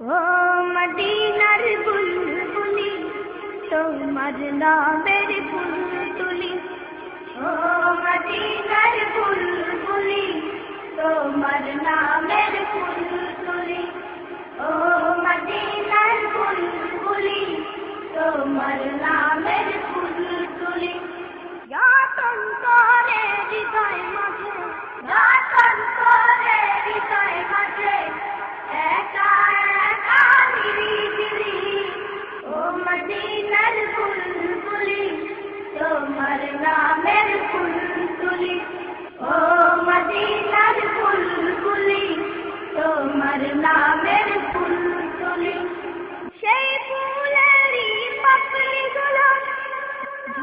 ও মদিনার বুলবুলি তোমার নামের বুলবুলি ও মদিনার বুলবুলি তোমার নাম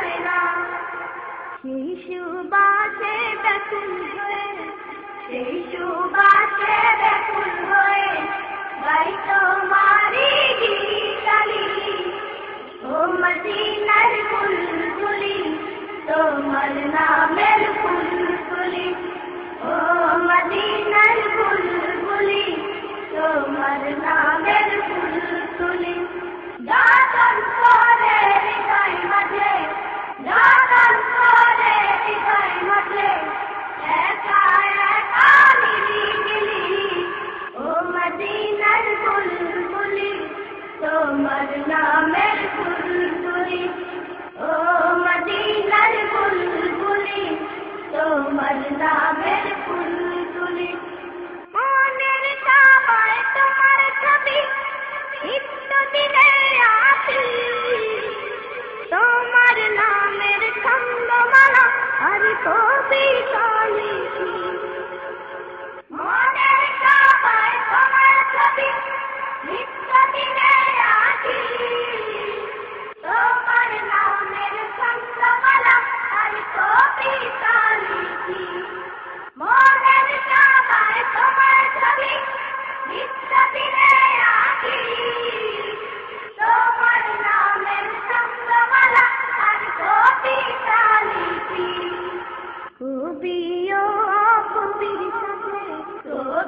যাবে না। সেই সুবাসে ব্যাকুল হয়ে সেই সুবাসে ব্যাকুল হয়ে গাই তোমারি গীতালি ও মদিনার বুলবুলি তোমার না তোমার নামের খন্ডমালা আর কবি